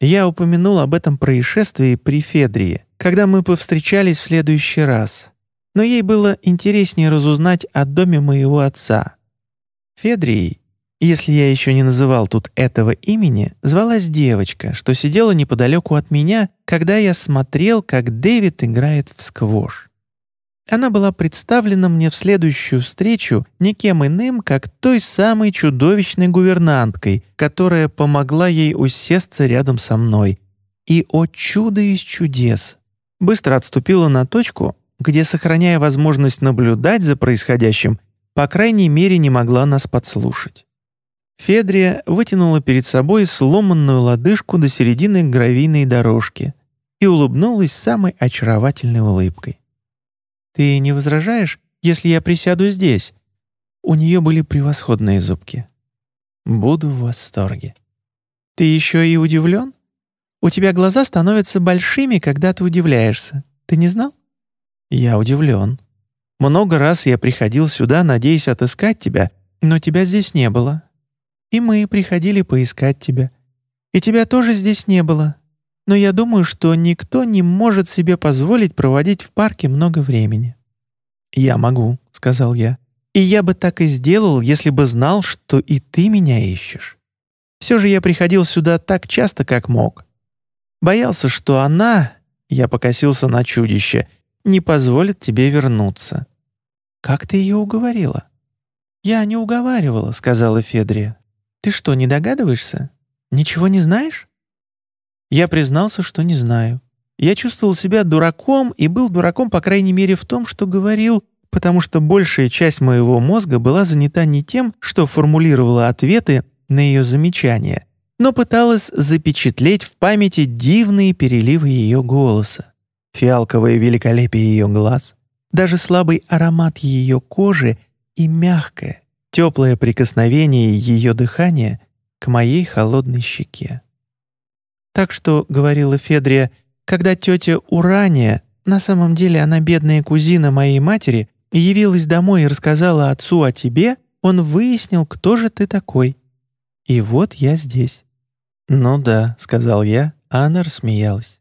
Я упомянул об этом происшествии при Федрии, когда мы повстречались в следующий раз. Но ей было интереснее разузнать о доме моего отца. Федрией, если я еще не называл тут этого имени, звалась девочка, что сидела неподалеку от меня, когда я смотрел, как Дэвид играет в сквош. Она была представлена мне в следующую встречу никем иным, как той самой чудовищной гувернанткой, которая помогла ей усесться рядом со мной. И, о чудо из чудес! Быстро отступила на точку, где, сохраняя возможность наблюдать за происходящим, по крайней мере не могла нас подслушать. Федрия вытянула перед собой сломанную лодыжку до середины гравийной дорожки и улыбнулась самой очаровательной улыбкой. «Ты не возражаешь, если я присяду здесь?» У нее были превосходные зубки. «Буду в восторге». «Ты еще и удивлен? У тебя глаза становятся большими, когда ты удивляешься. Ты не знал?» «Я удивлен. Много раз я приходил сюда, надеясь отыскать тебя, но тебя здесь не было. И мы приходили поискать тебя. И тебя тоже здесь не было. Но я думаю, что никто не может себе позволить проводить в парке много времени». «Я могу», — сказал я. «И я бы так и сделал, если бы знал, что и ты меня ищешь. Все же я приходил сюда так часто, как мог. Боялся, что она, я покосился на чудище, не позволит тебе вернуться. Как ты ее уговорила? Я не уговаривала, сказала Федрия. Ты что, не догадываешься? Ничего не знаешь? Я признался, что не знаю. Я чувствовал себя дураком и был дураком, по крайней мере, в том, что говорил, потому что большая часть моего мозга была занята не тем, что формулировала ответы на ее замечания, но пыталась запечатлеть в памяти дивные переливы ее голоса, фиалковое великолепие ее глаз, даже слабый аромат ее кожи и мягкое, теплое прикосновение ее дыхания к моей холодной щеке. Так что, говорила Федрия, когда тетя Урания, на самом деле она бедная кузина моей матери, явилась домой и рассказала отцу о тебе, он выяснил, кто же ты такой. И вот я здесь. «Ну да», — сказал я, а она рассмеялась.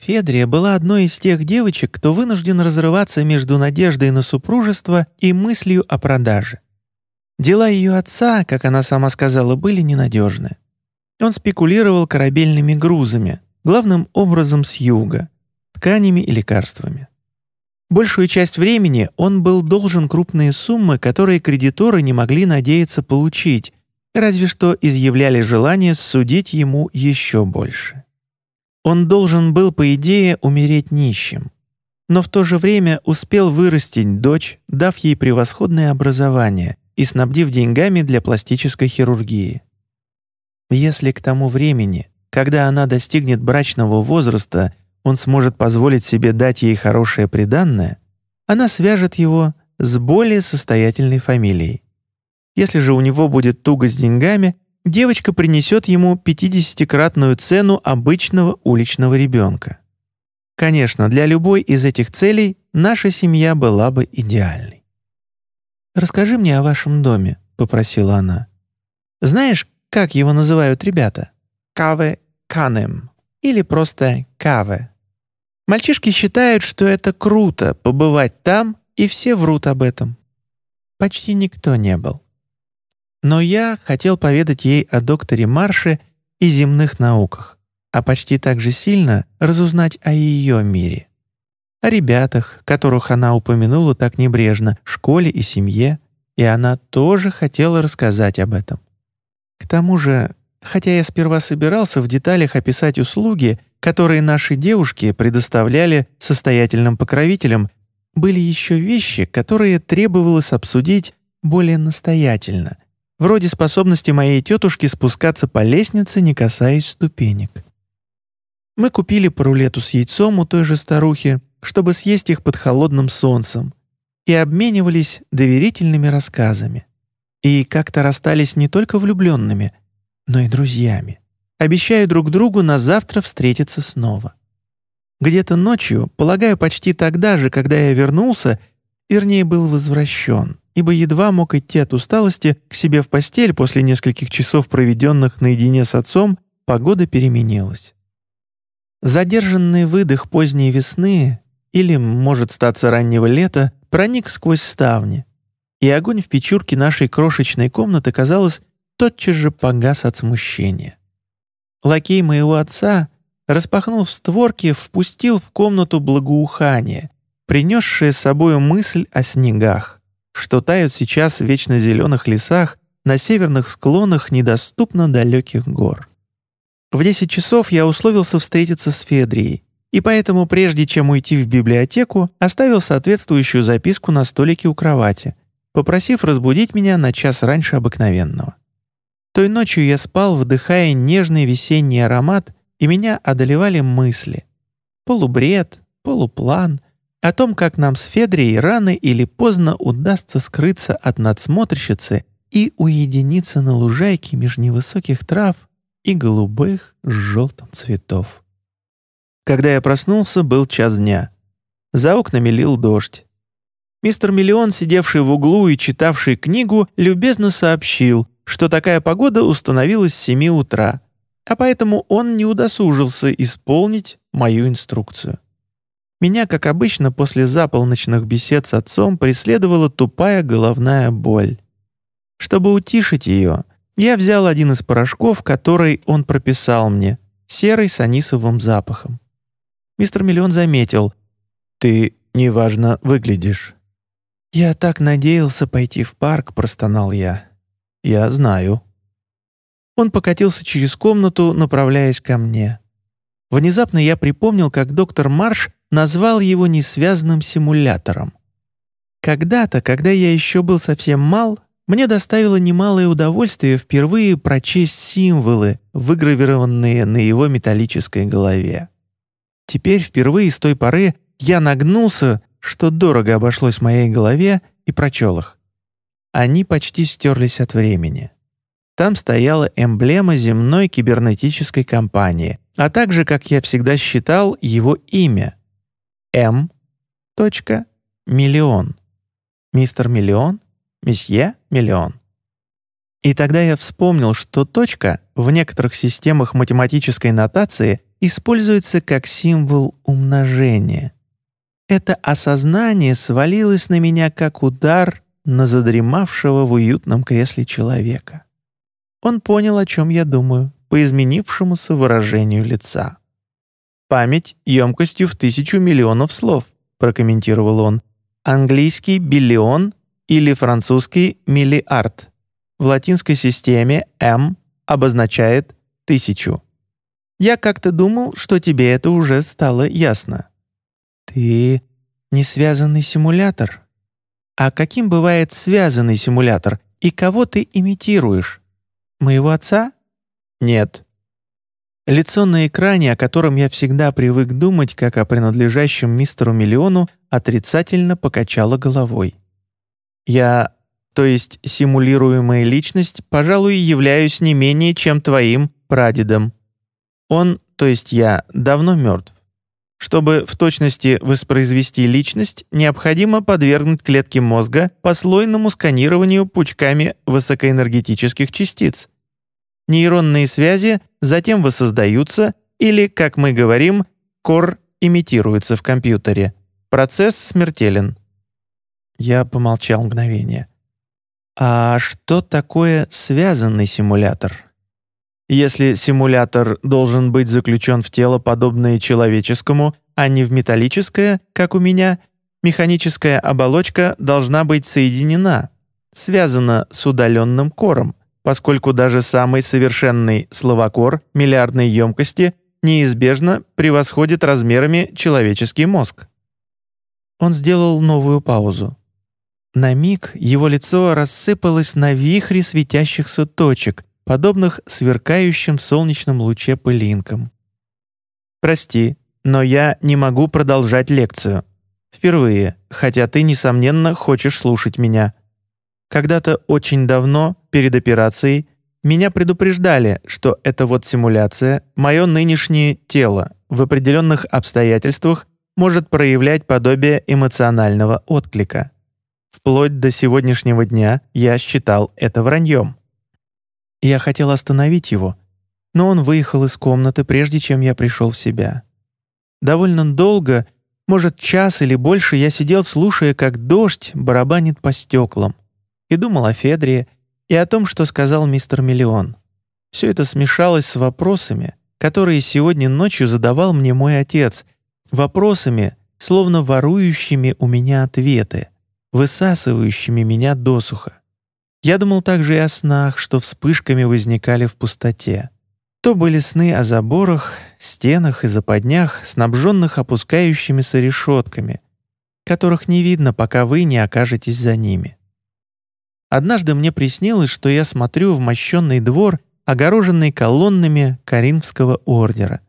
Федрия была одной из тех девочек, кто вынужден разрываться между надеждой на супружество и мыслью о продаже. Дела ее отца, как она сама сказала, были ненадежны. Он спекулировал корабельными грузами, главным образом с юга, тканями и лекарствами. Большую часть времени он был должен крупные суммы, которые кредиторы не могли надеяться получить, разве что изъявляли желание судить ему еще больше. Он должен был, по идее, умереть нищим, но в то же время успел вырастить дочь, дав ей превосходное образование и снабдив деньгами для пластической хирургии. Если к тому времени, когда она достигнет брачного возраста, он сможет позволить себе дать ей хорошее приданное, она свяжет его с более состоятельной фамилией. Если же у него будет туго с деньгами, девочка принесет ему 50-кратную цену обычного уличного ребенка. Конечно, для любой из этих целей наша семья была бы идеальной. «Расскажи мне о вашем доме», — попросила она. «Знаешь, как его называют ребята? Каве Канем или просто Каве. Мальчишки считают, что это круто — побывать там, и все врут об этом. Почти никто не был. Но я хотел поведать ей о докторе Марше и земных науках, а почти так же сильно разузнать о ее мире. О ребятах, которых она упомянула так небрежно, школе и семье, и она тоже хотела рассказать об этом. К тому же, хотя я сперва собирался в деталях описать услуги, которые наши девушки предоставляли состоятельным покровителям, были еще вещи, которые требовалось обсудить более настоятельно — вроде способности моей тетушки спускаться по лестнице, не касаясь ступенек. Мы купили по рулету с яйцом у той же старухи, чтобы съесть их под холодным солнцем, и обменивались доверительными рассказами. И как-то расстались не только влюбленными, но и друзьями, обещая друг другу на завтра встретиться снова. Где-то ночью, полагаю, почти тогда же, когда я вернулся, вернее, был возвращен, ибо едва мог идти от усталости к себе в постель после нескольких часов, проведенных наедине с отцом, погода переменилась. Задержанный выдох поздней весны или, может статься, раннего лета проник сквозь ставни, и огонь в печурке нашей крошечной комнаты, казалось, тотчас же погас от смущения. Лакей моего отца, распахнув створки, впустил в комнату благоухание, принесшее с собой мысль о снегах, что тают сейчас в вечно зеленых лесах на северных склонах недоступно далеких гор. В 10 часов я условился встретиться с Федрией, и поэтому, прежде чем уйти в библиотеку, оставил соответствующую записку на столике у кровати, попросив разбудить меня на час раньше обыкновенного. Той ночью я спал, вдыхая нежный весенний аромат, и меня одолевали мысли. Полубред, полуплан о том, как нам с Федрией рано или поздно удастся скрыться от надсмотрщицы и уединиться на лужайке меж невысоких трав и голубых с желтым цветов. Когда я проснулся, был час дня. За окнами лил дождь. Мистер Миллион, сидевший в углу и читавший книгу, любезно сообщил, что такая погода установилась с 7 утра, а поэтому он не удосужился исполнить мою инструкцию. Меня, как обычно, после заполночных бесед с отцом преследовала тупая головная боль. Чтобы утишить ее, я взял один из порошков, который он прописал мне, серый с анисовым запахом. Мистер Миллион заметил, «Ты неважно выглядишь». «Я так надеялся пойти в парк», — простонал я. «Я знаю». Он покатился через комнату, направляясь ко мне. Внезапно я припомнил, как доктор Марш назвал его несвязанным симулятором. Когда-то, когда я еще был совсем мал, мне доставило немалое удовольствие впервые прочесть символы, выгравированные на его металлической голове. Теперь впервые с той поры я нагнулся, что дорого обошлось моей голове, и прочел их. Они почти стерлись от времени. Там стояла эмблема земной кибернетической компании, а также, как я всегда считал, его имя — М. Миллион. Мистер Миллион месье миллион. И тогда я вспомнил, что точка в некоторых системах математической нотации используется как символ умножения. Это осознание свалилось на меня как удар на задремавшего в уютном кресле человека. Он понял, о чем я думаю, по изменившемуся выражению лица. «Память емкостью в тысячу миллионов слов», прокомментировал он. «Английский биллион или французский «миллиард». В латинской системе «М» обозначает «тысячу». Я как-то думал, что тебе это уже стало ясно. Ты не связанный симулятор. А каким бывает связанный симулятор и кого ты имитируешь? Моего отца? Нет. Лицо на экране, о котором я всегда привык думать, как о принадлежащем мистеру Миллиону, отрицательно покачало головой. Я, то есть симулируемая личность, пожалуй, являюсь не менее, чем твоим прадедом. Он, то есть я, давно мертв. Чтобы в точности воспроизвести личность, необходимо подвергнуть клетки мозга послойному сканированию пучками высокоэнергетических частиц. Нейронные связи затем воссоздаются или, как мы говорим, кор имитируется в компьютере. Процесс смертелен. Я помолчал мгновение. А что такое связанный симулятор? Если симулятор должен быть заключен в тело, подобное человеческому, а не в металлическое, как у меня, механическая оболочка должна быть соединена, связана с удаленным кором, поскольку даже самый совершенный словокор миллиардной емкости неизбежно превосходит размерами человеческий мозг. Он сделал новую паузу. На миг его лицо рассыпалось на вихре светящихся точек, подобных сверкающим в солнечном луче пылинкам. «Прости, но я не могу продолжать лекцию. Впервые, хотя ты, несомненно, хочешь слушать меня. Когда-то очень давно, перед операцией, меня предупреждали, что это вот симуляция, мое нынешнее тело в определенных обстоятельствах может проявлять подобие эмоционального отклика. Вплоть до сегодняшнего дня я считал это враньем. Я хотел остановить его, но он выехал из комнаты, прежде чем я пришел в себя. Довольно долго, может, час или больше, я сидел, слушая, как дождь барабанит по стеклам, и думал о Федре и о том, что сказал мистер Миллион. Все это смешалось с вопросами, которые сегодня ночью задавал мне мой отец, вопросами, словно ворующими у меня ответы, высасывающими меня досуха. Я думал также и о снах, что вспышками возникали в пустоте. То были сны о заборах, стенах и западнях, снабженных опускающимися решетками, которых не видно, пока вы не окажетесь за ними. Однажды мне приснилось, что я смотрю в мощенный двор, огороженный колоннами Каринфского ордера.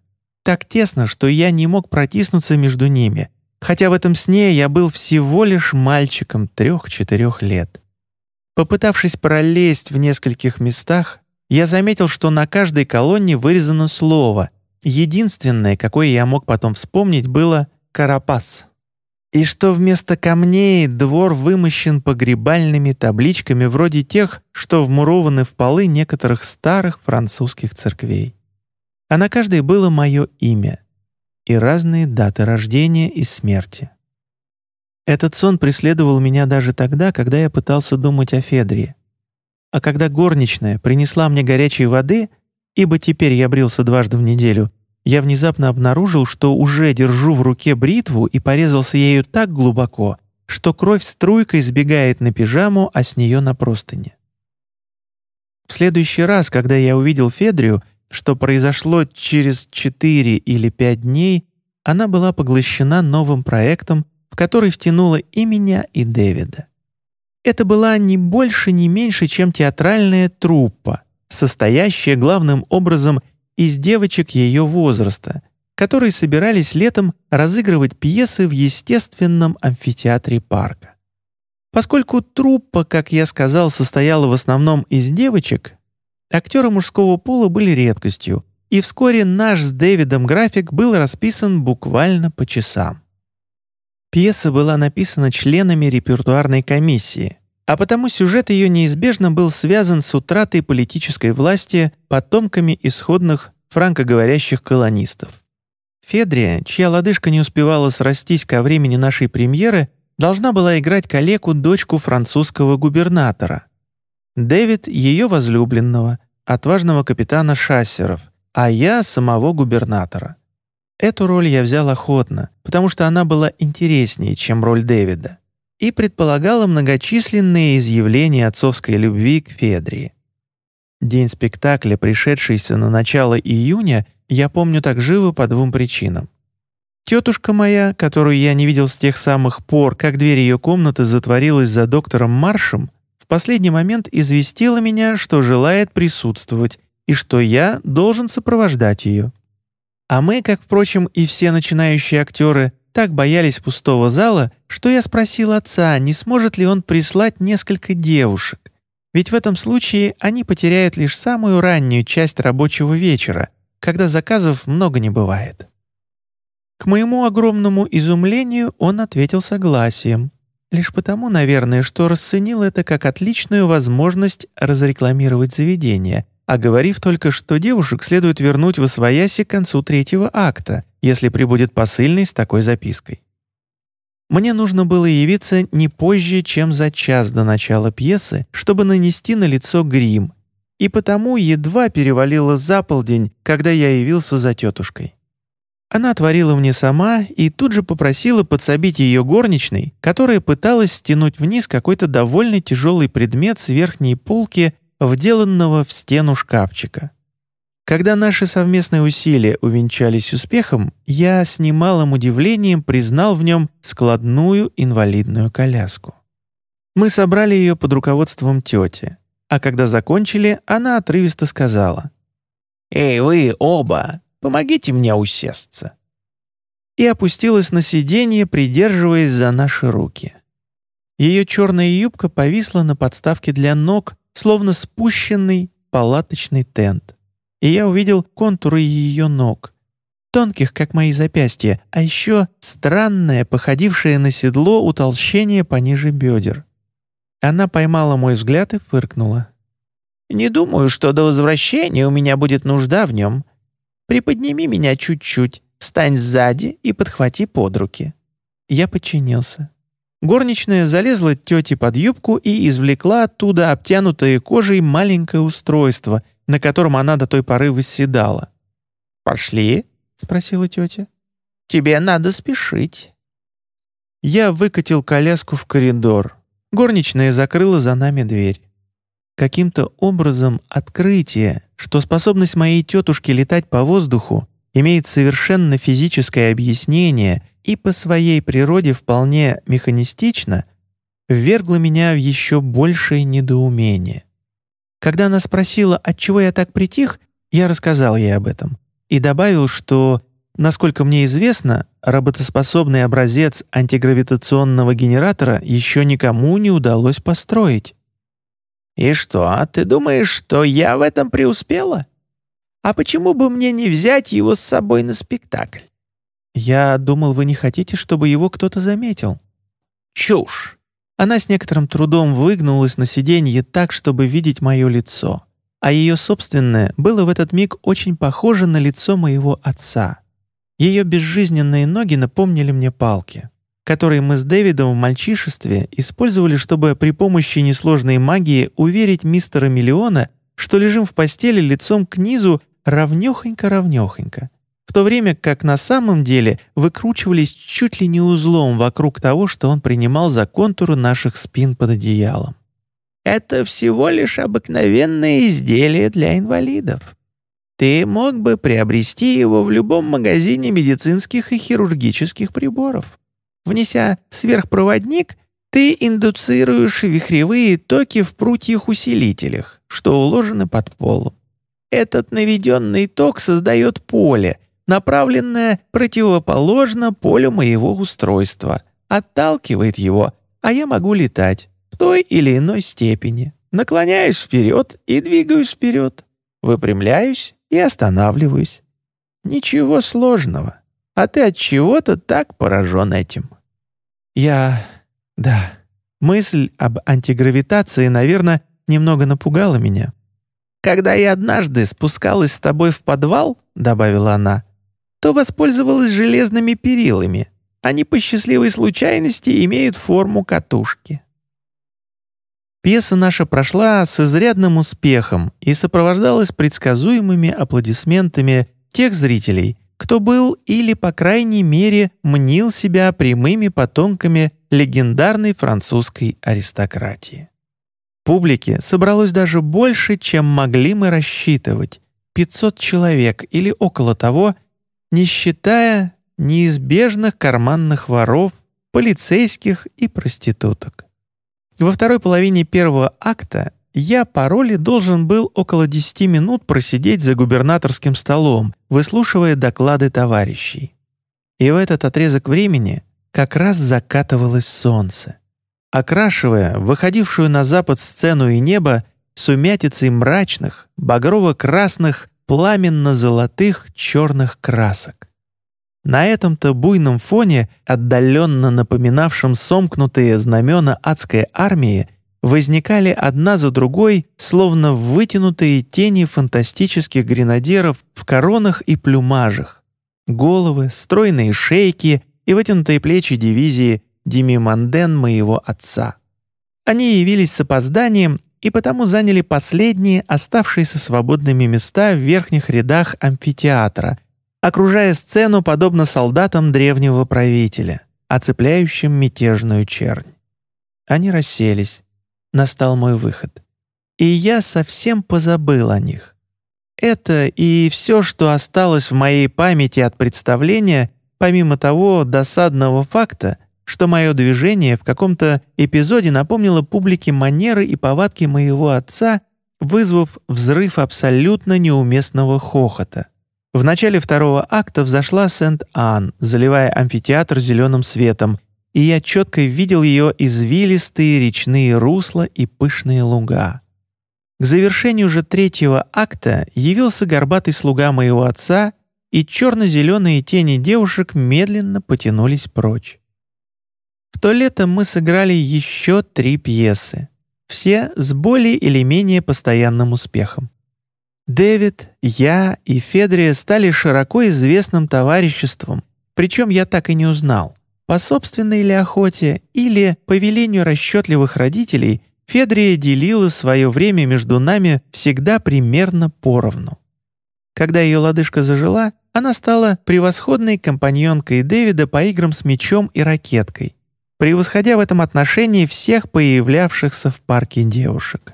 Так тесно, что я не мог протиснуться между ними, хотя в этом сне я был всего лишь мальчиком трех-четырех лет. Попытавшись пролезть в нескольких местах, я заметил, что на каждой колонне вырезано слово. Единственное, какое я мог потом вспомнить, было «карапас». И что вместо камней двор вымощен погребальными табличками вроде тех, что вмурованы в полы некоторых старых французских церквей. А на каждой было мое имя и разные даты рождения и смерти. Этот сон преследовал меня даже тогда, когда я пытался думать о Федрии. А когда горничная принесла мне горячей воды, ибо теперь я брился дважды в неделю, я внезапно обнаружил, что уже держу в руке бритву и порезался ею так глубоко, что кровь струйкой сбегает на пижаму, а с нее на простыни. В следующий раз, когда я увидел Федрию, что произошло через четыре или пять дней, она была поглощена новым проектом, в который втянула и меня, и Дэвида. Это была не больше, не меньше, чем театральная труппа, состоящая главным образом из девочек ее возраста, которые собирались летом разыгрывать пьесы в естественном амфитеатре парка. Поскольку труппа, как я сказал, состояла в основном из девочек, актеры мужского пола были редкостью, и вскоре наш с Дэвидом график был расписан буквально по часам. Пьеса была написана членами репертуарной комиссии, а потому сюжет ее неизбежно был связан с утратой политической власти потомками исходных франкоговорящих колонистов. Федрия, чья лодыжка не успевала срастись ко времени нашей премьеры, должна была играть калеку дочку французского губернатора. Дэвид — ее возлюбленного, отважного капитана Шассеров, а я — самого губернатора. Эту роль я взял охотно, потому что она была интереснее, чем роль Дэвида, и предполагала многочисленные изъявления отцовской любви к Федрии. День спектакля, пришедшийся на начало июня, я помню так живо по двум причинам. Тетушка моя, которую я не видел с тех самых пор, как дверь ее комнаты затворилась за доктором Маршем, в последний момент известила меня, что желает присутствовать и что я должен сопровождать ее. А мы, как, впрочем, и все начинающие актеры, так боялись пустого зала, что я спросил отца, не сможет ли он прислать несколько девушек. Ведь в этом случае они потеряют лишь самую раннюю часть рабочего вечера, когда заказов много не бывает. К моему огромному изумлению он ответил согласием. Лишь потому, наверное, что расценил это как отличную возможность разрекламировать заведение, оговорив только, что девушек следует вернуть в освояси к концу третьего акта, если прибудет посыльный с такой запиской. Мне нужно было явиться не позже, чем за час до начала пьесы, чтобы нанести на лицо грим, и потому едва перевалило за полдень, когда я явился за тетушкой. Она отворила мне сама и тут же попросила подсобить ее горничной, которая пыталась стянуть вниз какой-то довольно тяжелый предмет с верхней полки вделанного в стену шкафчика. Когда наши совместные усилия увенчались успехом, я с немалым удивлением признал в нем складную инвалидную коляску. Мы собрали ее под руководством тети, а когда закончили, она отрывисто сказала «Эй, вы оба, помогите мне усесться!» и опустилась на сиденье, придерживаясь за наши руки. Ее черная юбка повисла на подставке для ног, словно спущенный палаточный тент. И я увидел контуры ее ног, тонких, как мои запястья, а еще странное, походившее на седло утолщение пониже бедер. Она поймала мой взгляд и фыркнула. Не думаю, что до возвращения у меня будет нужда в нем. Приподними меня чуть-чуть, встань сзади и подхвати под руки». Я подчинился. Горничная залезла тете под юбку и извлекла оттуда обтянутое кожей маленькое устройство, на котором она до той поры восседала. «Пошли?» — спросила тетя. «Тебе надо спешить». Я выкатил коляску в коридор. Горничная закрыла за нами дверь. Каким-то образом открытие, что способность моей тетушки летать по воздуху имеет совершенно физическое объяснение и по своей природе вполне механистично, ввергло меня в еще большее недоумение. Когда она спросила, отчего я так притих, я рассказал ей об этом и добавил, что, насколько мне известно, работоспособный образец антигравитационного генератора еще никому не удалось построить. «И что, ты думаешь, что я в этом преуспела? А почему бы мне не взять его с собой на спектакль?» «Я думал, вы не хотите, чтобы его кто-то заметил». «Чушь!» Она с некоторым трудом выгнулась на сиденье так, чтобы видеть мое лицо, а ее собственное было в этот миг очень похоже на лицо моего отца. Ее безжизненные ноги напомнили мне палки, которые мы с Дэвидом в мальчишестве использовали, чтобы при помощи несложной магии уверить мистера Миллиона, что лежим в постели лицом к низу равнёхонько-равнёхонько в то время как на самом деле выкручивались чуть ли не узлом вокруг того, что он принимал за контуры наших спин под одеялом. «Это всего лишь обыкновенное изделие для инвалидов. Ты мог бы приобрести его в любом магазине медицинских и хирургических приборов. Внеся сверхпроводник, ты индуцируешь вихревые токи в прутьях-усилителях, что уложены под полом. Этот наведенный ток создает поле — направленная противоположно полю моего устройства, отталкивает его, а я могу летать в той или иной степени. Наклоняюсь вперед и двигаюсь вперед, выпрямляюсь и останавливаюсь. Ничего сложного. А ты от чего-то так поражен этим. Я... да. Мысль об антигравитации, наверное, немного напугала меня. «Когда я однажды спускалась с тобой в подвал», — добавила она, то воспользовалась железными перилами. Они по счастливой случайности имеют форму катушки. Пьеса наша прошла с изрядным успехом и сопровождалась предсказуемыми аплодисментами тех зрителей, кто был или, по крайней мере, мнил себя прямыми потомками легендарной французской аристократии. Публики собралось даже больше, чем могли мы рассчитывать — 500 человек или около того — не считая неизбежных карманных воров, полицейских и проституток. Во второй половине первого акта я по роли должен был около 10 минут просидеть за губернаторским столом, выслушивая доклады товарищей. И в этот отрезок времени как раз закатывалось солнце, окрашивая выходившую на запад сцену и небо сумятицей мрачных, багрово-красных пламенно-золотых черных красок. На этом-то буйном фоне, отдаленно напоминавшем сомкнутые знамена адской армии, возникали одна за другой, словно вытянутые тени фантастических гренадеров в коронах и плюмажах. Головы, стройные шейки и вытянутые плечи дивизии Демиманден моего отца. Они явились с опозданием и потому заняли последние оставшиеся свободными места в верхних рядах амфитеатра, окружая сцену подобно солдатам древнего правителя, оцепляющим мятежную чернь. Они расселись. Настал мой выход. И я совсем позабыл о них. Это и все, что осталось в моей памяти от представления, помимо того досадного факта — что мое движение в каком-то эпизоде напомнило публике манеры и повадки моего отца, вызвав взрыв абсолютно неуместного хохота. В начале второго акта взошла Сент-Ан, заливая амфитеатр зеленым светом, и я четко видел ее извилистые речные русла и пышные луга. К завершению же третьего акта явился горбатый слуга моего отца, и черно-зеленые тени девушек медленно потянулись прочь. В то лето мы сыграли еще три пьесы. все с более или менее постоянным успехом. Дэвид, я и Федрия стали широко известным товариществом, причем я так и не узнал, по собственной ли охоте или по велению расчетливых родителей Федрия делила свое время между нами всегда примерно поровну. Когда ее лодыжка зажила, она стала превосходной компаньонкой Дэвида по играм с мячом и ракеткой, превосходя в этом отношении всех появлявшихся в парке девушек.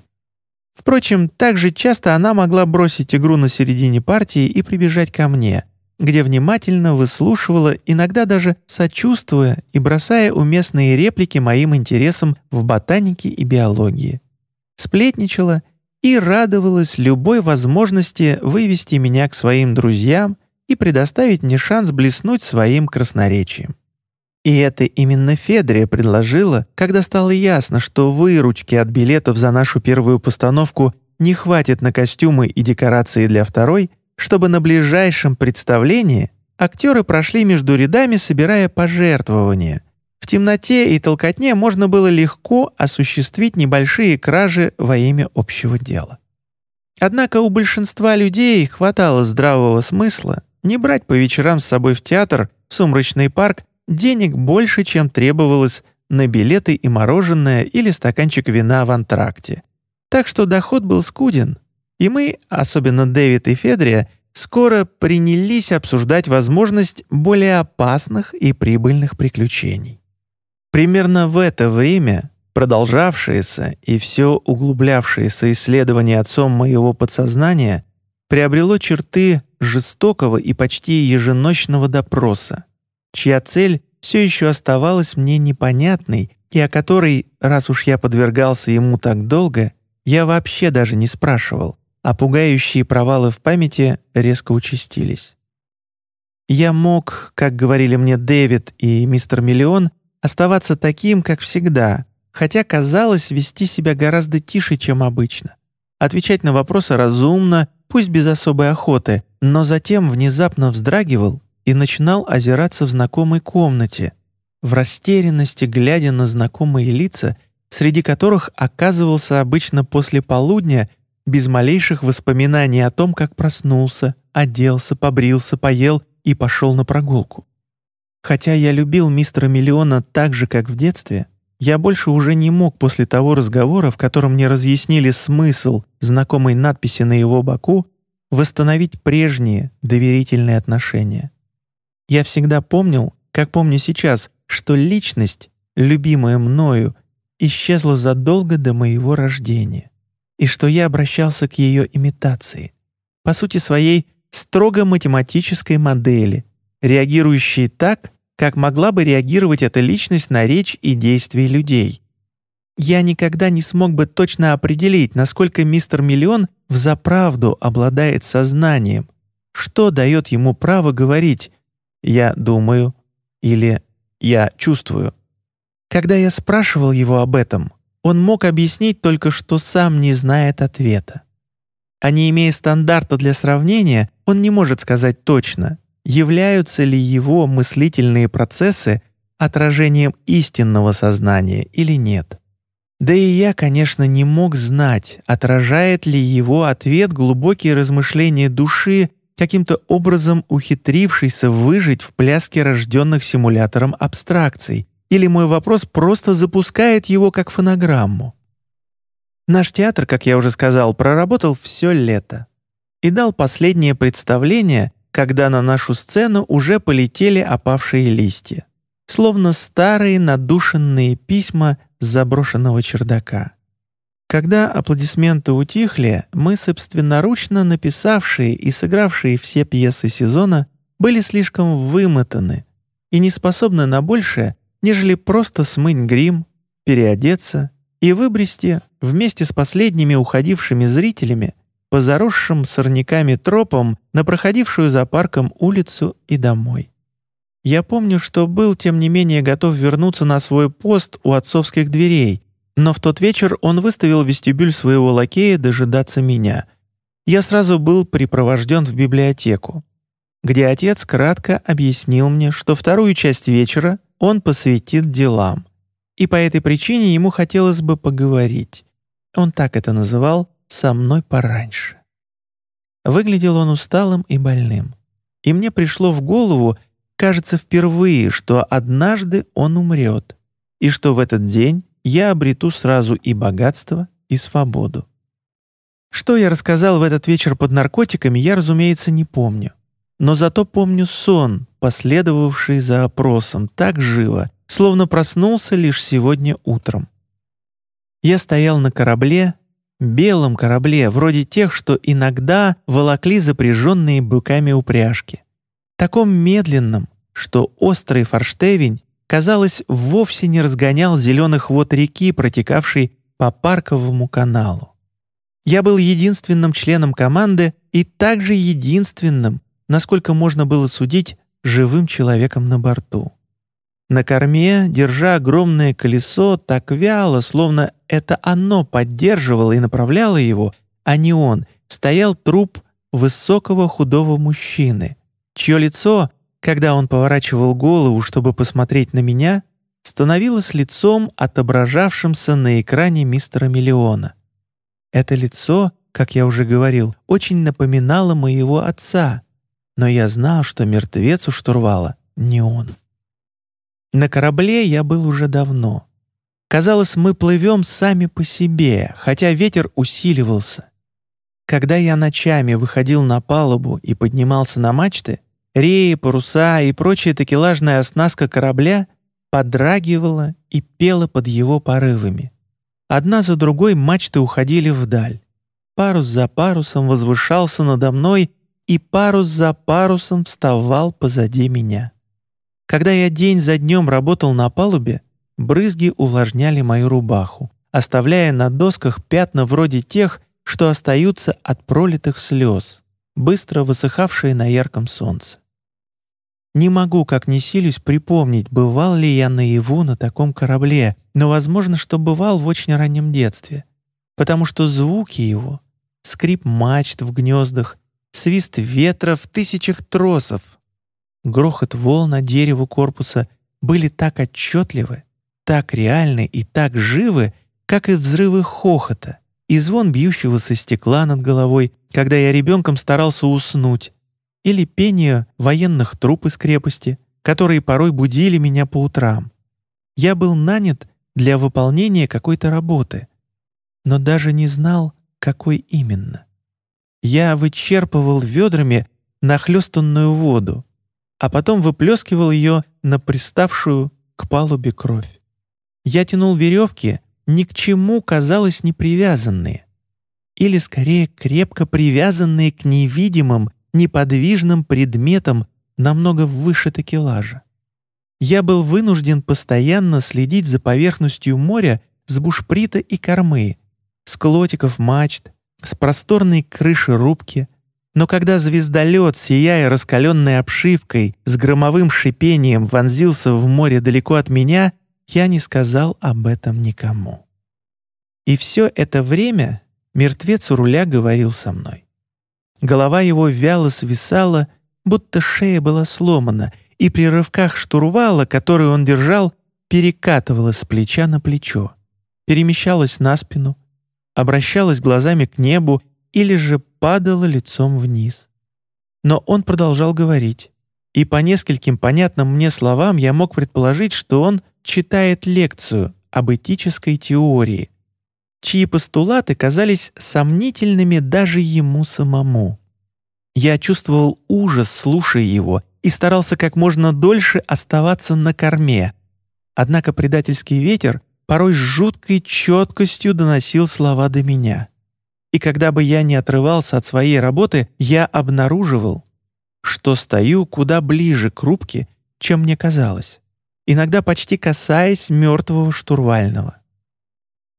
Впрочем, также часто она могла бросить игру на середине партии и прибежать ко мне, где внимательно выслушивала, иногда даже сочувствуя и бросая уместные реплики моим интересам в ботанике и биологии. Сплетничала и радовалась любой возможности вывести меня к своим друзьям и предоставить мне шанс блеснуть своим красноречием. И это именно Федрия предложила, когда стало ясно, что выручки от билетов за нашу первую постановку не хватит на костюмы и декорации для второй, чтобы на ближайшем представлении актеры прошли между рядами, собирая пожертвования. В темноте и толкотне можно было легко осуществить небольшие кражи во имя общего дела. Однако у большинства людей хватало здравого смысла не брать по вечерам с собой в театр, в сумрачный парк, денег больше, чем требовалось на билеты и мороженое или стаканчик вина в антракте. Так что доход был скуден, и мы, особенно Дэвид и Федрия, скоро принялись обсуждать возможность более опасных и прибыльных приключений. Примерно в это время продолжавшееся и все углублявшееся исследование отцом моего подсознания приобрело черты жестокого и почти еженочного допроса, чья цель все еще оставалась мне непонятной и о которой, раз уж я подвергался ему так долго, я вообще даже не спрашивал, а пугающие провалы в памяти резко участились. Я мог, как говорили мне Дэвид и мистер Миллион, оставаться таким, как всегда, хотя казалось вести себя гораздо тише, чем обычно. Отвечать на вопросы разумно, пусть без особой охоты, но затем внезапно вздрагивал и начинал озираться в знакомой комнате, в растерянности глядя на знакомые лица, среди которых оказывался обычно после полудня без малейших воспоминаний о том, как проснулся, оделся, побрился, поел и пошел на прогулку. Хотя я любил мистера Миллиона так же, как в детстве, я больше уже не мог после того разговора, в котором мне разъяснили смысл знакомой надписи на его боку, восстановить прежние доверительные отношения. Я всегда помнил, как помню сейчас, что личность, любимая мною, исчезла задолго до моего рождения, и что я обращался к ее имитации, по сути своей строго математической модели, реагирующей так, как могла бы реагировать эта личность на речь и действия людей. Я никогда не смог бы точно определить, насколько мистер Миллион взаправду обладает сознанием, что дает ему право говорить «я думаю» или «я чувствую». Когда я спрашивал его об этом, он мог объяснить только, что сам не знает ответа. А не имея стандарта для сравнения, он не может сказать точно, являются ли его мыслительные процессы отражением истинного сознания или нет. Да и я, конечно, не мог знать, отражает ли его ответ глубокие размышления души, каким-то образом ухитрившийся выжить в пляске рожденных симулятором абстракций, или мой вопрос просто запускает его как фонограмму. Наш театр, как я уже сказал, проработал все лето и дал последнее представление когда на нашу сцену уже полетели опавшие листья, словно старые надушенные письма с заброшенного чердака. Когда аплодисменты утихли, мы собственноручно написавшие и сыгравшие все пьесы сезона были слишком вымотаны и не способны на большее, нежели просто смыть грим, переодеться и выбрести вместе с последними уходившими зрителями по заросшим сорняками тропам на проходившую за парком улицу и домой. Я помню, что был, тем не менее, готов вернуться на свой пост у отцовских дверей, но в тот вечер он выставил вестибюль своего лакея дожидаться меня. Я сразу был припровожден в библиотеку, где отец кратко объяснил мне, что вторую часть вечера он посвятит делам, и по этой причине ему хотелось бы поговорить. Он так это называл «со мной пораньше». Выглядел он усталым и больным. И мне пришло в голову, кажется, впервые, что однажды он умрет, и что в этот день я обрету сразу и богатство, и свободу. Что я рассказал в этот вечер под наркотиками, я, разумеется, не помню. Но зато помню сон, последовавший за опросом, так живо, словно проснулся лишь сегодня утром. Я стоял на корабле, белом корабле, вроде тех, что иногда волокли запряженные быками упряжки. Таком медленном, что острый форштевень, казалось, вовсе не разгонял зеленых вод реки, протекавшей по парковому каналу. Я был единственным членом команды и также единственным, насколько можно было судить, живым человеком на борту. На корме, держа огромное колесо, так вяло, словно это оно поддерживало и направляло его, а не он, стоял труп высокого худого мужчины, чье лицо, когда он поворачивал голову, чтобы посмотреть на меня, становилось лицом, отображавшимся на экране мистера Миллиона. Это лицо, как я уже говорил, очень напоминало моего отца, но я знал, что мертвец у штурвала не он. На корабле я был уже давно. Казалось, мы плывем сами по себе, хотя ветер усиливался. Когда я ночами выходил на палубу и поднимался на мачты, реи, паруса и прочая такелажная оснастка корабля подрагивала и пела под его порывами. Одна за другой мачты уходили вдаль. Парус за парусом возвышался надо мной, и парус за парусом вставал позади меня. Когда я день за днем работал на палубе, брызги увлажняли мою рубаху, оставляя на досках пятна вроде тех, что остаются от пролитых слез, быстро высыхавшие на ярком солнце. Не могу, как не силюсь, припомнить, бывал ли я наяву на таком корабле, но возможно, что бывал в очень раннем детстве, потому что звуки его, скрип мачт в гнездах, свист ветра в тысячах тросов, грохот волн на дереву корпуса были так отчетливы, так реальны и так живы, как и взрывы хохота и звон бьющегося стекла над головой, когда я ребенком старался уснуть, или пение военных труп из крепости, которые порой будили меня по утрам. Я был нанят для выполнения какой-то работы, но даже не знал, какой именно. Я вычерпывал ведрами нахлёстанную воду, а потом выплескивал ее на приставшую к палубе кровь. Я тянул веревки, ни к чему, казалось, не привязанные, или скорее крепко привязанные к невидимым неподвижным предметом намного выше такелажа. Я был вынужден постоянно следить за поверхностью моря с бушприта и кормы, с клотиков мачт, с просторной крыши рубки, но когда звездолет, сияя раскаленной обшивкой, с громовым шипением вонзился в море далеко от меня, я не сказал об этом никому. И все это время мертвец у руля говорил со мной. Голова его вяло свисала, будто шея была сломана, и при рывках штурвала, который он держал, перекатывалась с плеча на плечо, перемещалась на спину, обращалась глазами к небу или же падала лицом вниз. Но он продолжал говорить, и по нескольким понятным мне словам я мог предположить, что он читает лекцию об этической теории, чьи постулаты казались сомнительными даже ему самому. Я чувствовал ужас, слушая его, и старался как можно дольше оставаться на корме. Однако предательский ветер порой с жуткой четкостью доносил слова до меня. И когда бы я не отрывался от своей работы, я обнаруживал, что стою куда ближе к рубке, чем мне казалось, иногда почти касаясь мертвого штурвального.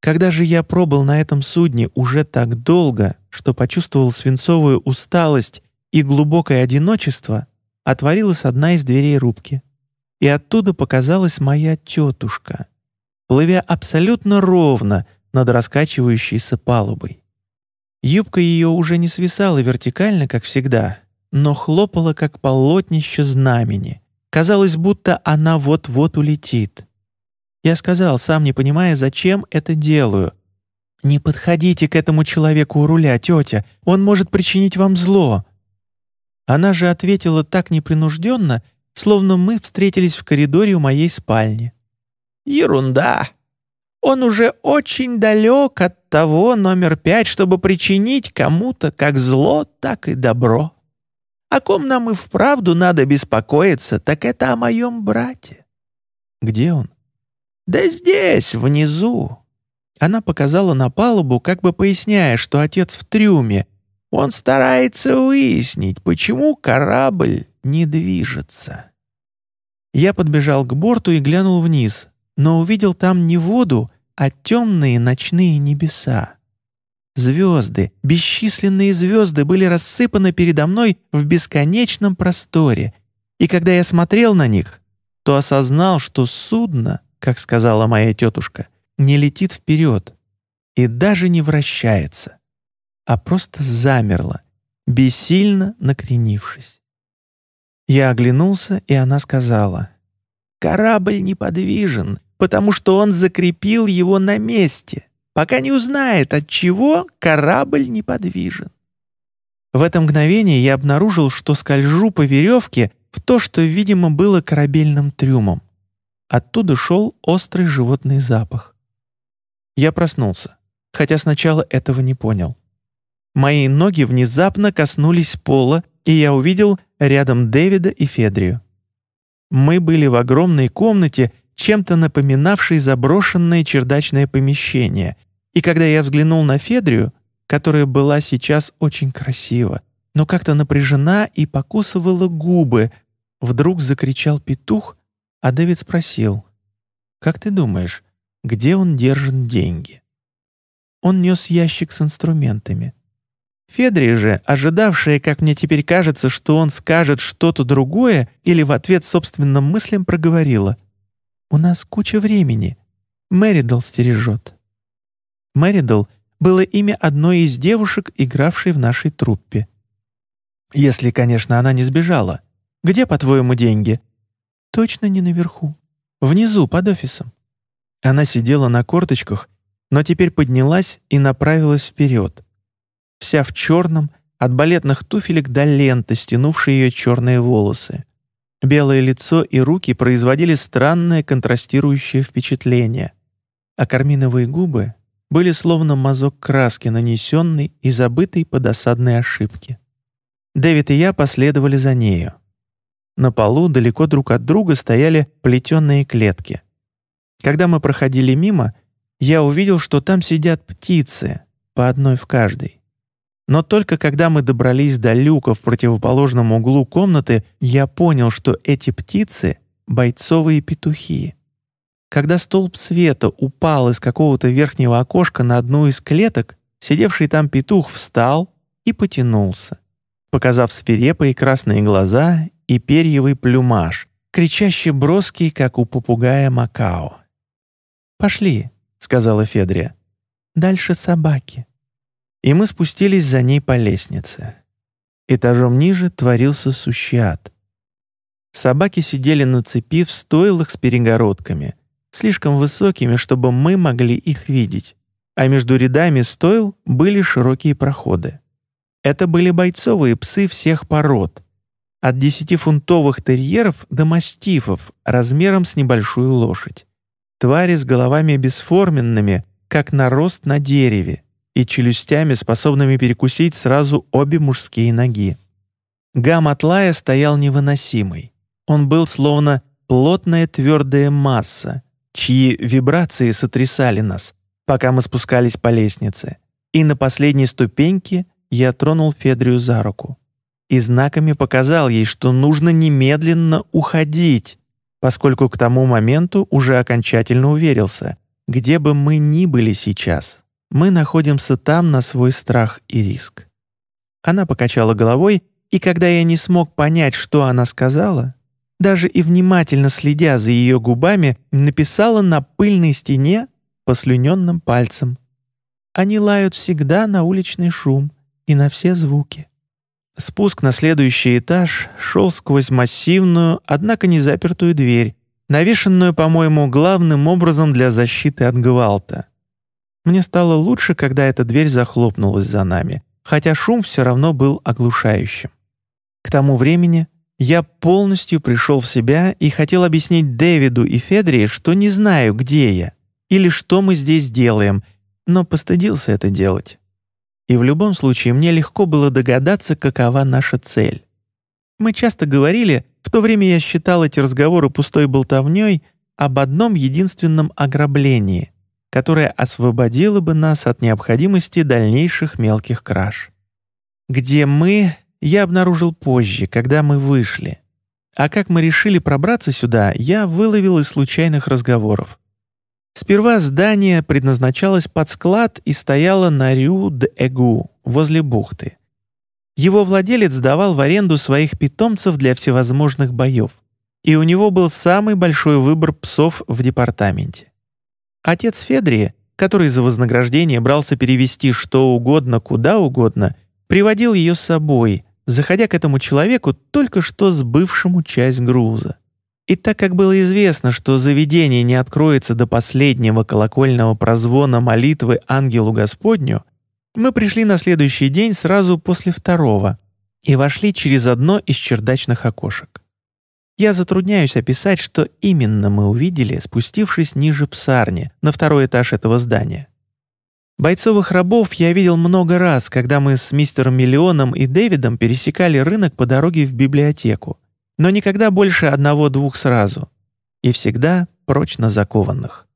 Когда же я пробыл на этом судне уже так долго, что почувствовал свинцовую усталость и глубокое одиночество, отворилась одна из дверей рубки, и оттуда показалась моя тетушка, плывя абсолютно ровно над раскачивающейся палубой. Юбка ее уже не свисала вертикально, как всегда, но хлопала, как полотнище знамени. Казалось, будто она вот-вот улетит. Я сказал, сам не понимая, зачем это делаю. «Не подходите к этому человеку у руля, тетя, он может причинить вам зло». Она же ответила так непринужденно, словно мы встретились в коридоре у моей спальни. «Ерунда! Он уже очень далек от того номер пять, чтобы причинить кому-то как зло, так и добро. О ком нам и вправду надо беспокоиться, так это о моем брате». «Где он?» «Да здесь, внизу». Она показала на палубу, как бы поясняя, что отец в трюме. Он старается выяснить, почему корабль не движется. Я подбежал к борту и глянул вниз, но увидел там не воду, а темные ночные небеса. Звезды, бесчисленные звезды были рассыпаны передо мной в бесконечном просторе, и когда я смотрел на них, то осознал, что судно, как сказала моя тетушка, не летит вперед и даже не вращается, а просто замерло, бессильно накренившись. Я оглянулся, и она сказала, «Корабль неподвижен, потому что он закрепил его на месте, пока не узнает, от чего корабль неподвижен». В это мгновение я обнаружил, что скольжу по веревке в то, что, видимо, было корабельным трюмом. Оттуда шел острый животный запах. Я проснулся, хотя сначала этого не понял. Мои ноги внезапно коснулись пола, и я увидел рядом Дэвида и Федрию. Мы были в огромной комнате, чем-то напоминавшей заброшенное чердачное помещение, и когда я взглянул на Федрию, которая была сейчас очень красива, но как-то напряжена и покусывала губы, вдруг закричал петух, а Дэвид спросил, «Как ты думаешь, где он держит деньги?» Он нес ящик с инструментами. Федрия же, ожидавшая, как мне теперь кажется, что он скажет что-то другое или в ответ собственным мыслям проговорила. «У нас куча времени. Мэридл стережет». Мэридл было имя одной из девушек, игравшей в нашей труппе. «Если, конечно, она не сбежала. Где, по-твоему, деньги?» «Точно не наверху. Внизу, под офисом». Она сидела на корточках, но теперь поднялась и направилась вперед вся в черном, от балетных туфелек до ленты, стянувшей ее черные волосы. Белое лицо и руки производили странное контрастирующее впечатление, а карминовые губы были словно мазок краски, нанесенный и забытый по досадной ошибке. Дэвид и я последовали за нею. На полу далеко друг от друга стояли плетеные клетки. Когда мы проходили мимо, я увидел, что там сидят птицы, по одной в каждой. Но только когда мы добрались до люка в противоположном углу комнаты, я понял, что эти птицы — бойцовые петухи. Когда столб света упал из какого-то верхнего окошка на одну из клеток, сидевший там петух встал и потянулся, показав свирепые красные глаза и перьевый плюмаж, кричаще броский, как у попугая Макао. «Пошли», — сказала Федрия. «Дальше собаки» и мы спустились за ней по лестнице. Этажом ниже творился сущий ад. Собаки сидели на цепи в стойлах с перегородками, слишком высокими, чтобы мы могли их видеть, а между рядами стойл были широкие проходы. Это были бойцовые псы всех пород, от десятифунтовых терьеров до мастифов размером с небольшую лошадь. Твари с головами бесформенными, как нарост на дереве, и челюстями, способными перекусить сразу обе мужские ноги. Гам Атлая стоял невыносимый. Он был словно плотная твердая масса, чьи вибрации сотрясали нас, пока мы спускались по лестнице. И на последней ступеньке я тронул Федрию за руку и знаками показал ей, что нужно немедленно уходить, поскольку к тому моменту уже окончательно уверился, где бы мы ни были сейчас, мы находимся там на свой страх и риск». Она покачала головой, и когда я не смог понять, что она сказала, даже и внимательно следя за ее губами, написала на пыльной стене послюненным пальцем. Они лают всегда на уличный шум и на все звуки. Спуск на следующий этаж шел сквозь массивную, однако не запертую дверь, навешенную, по-моему, главным образом для защиты от гвалта. Мне стало лучше, когда эта дверь захлопнулась за нами, хотя шум все равно был оглушающим. К тому времени я полностью пришел в себя и хотел объяснить Дэвиду и Федрии, что не знаю, где я или что мы здесь делаем, но постыдился это делать. И в любом случае мне легко было догадаться, какова наша цель. Мы часто говорили, в то время я считал эти разговоры пустой болтовней, об одном единственном ограблении, которое освободило бы нас от необходимости дальнейших мелких краж. Где мы, я обнаружил позже, когда мы вышли. А как мы решили пробраться сюда, я выловил из случайных разговоров. Сперва здание предназначалось под склад и стояло на Рю-де-Эгу, возле бухты. Его владелец давал в аренду своих питомцев для всевозможных боев, и у него был самый большой выбор псов в департаменте. Отец Федрии, который за вознаграждение брался перевести что угодно куда угодно, приводил ее с собой, заходя к этому человеку только что сбывшему часть груза. И так как было известно, что заведение не откроется до последнего колокольного прозвона молитвы ангелу Господню, мы пришли на следующий день сразу после второго и вошли через одно из чердачных окошек. Я затрудняюсь описать, что именно мы увидели, спустившись ниже псарни, на второй этаж этого здания. Бойцовых рабов я видел много раз, когда мы с мистером Миллионом и Дэвидом пересекали рынок по дороге в библиотеку но никогда больше одного-двух сразу, и всегда прочно закованных.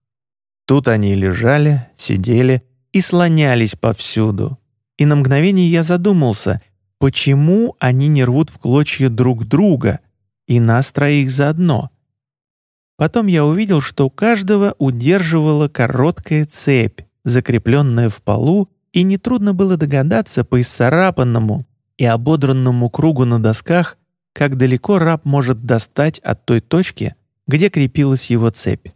Тут они лежали, сидели и слонялись повсюду. И на мгновение я задумался, почему они не рвут в клочья друг друга и нас троих заодно. Потом я увидел, что у каждого удерживала короткая цепь, закрепленная в полу, и нетрудно было догадаться по исцарапанному и ободранному кругу на досках, как далеко раб может достать от той точки, где крепилась его цепь.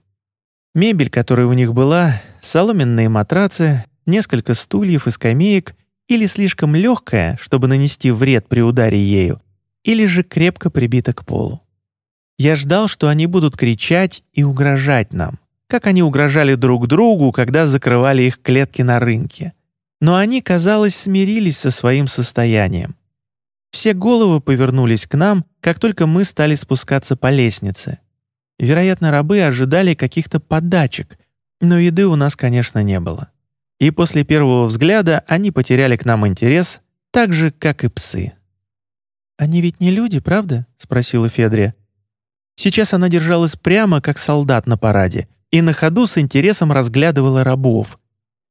Мебель, которая у них была, соломенные матрацы, несколько стульев и скамеек или слишком легкая, чтобы нанести вред при ударе ею, или же крепко прибита к полу. Я ждал, что они будут кричать и угрожать нам, как они угрожали друг другу, когда закрывали их клетки на рынке. Но они, казалось, смирились со своим состоянием. Все головы повернулись к нам, как только мы стали спускаться по лестнице. Вероятно, рабы ожидали каких-то подачек, но еды у нас, конечно, не было. И после первого взгляда они потеряли к нам интерес, так же, как и псы. «Они ведь не люди, правда?» — спросила Федрия. Сейчас она держалась прямо, как солдат на параде, и на ходу с интересом разглядывала рабов.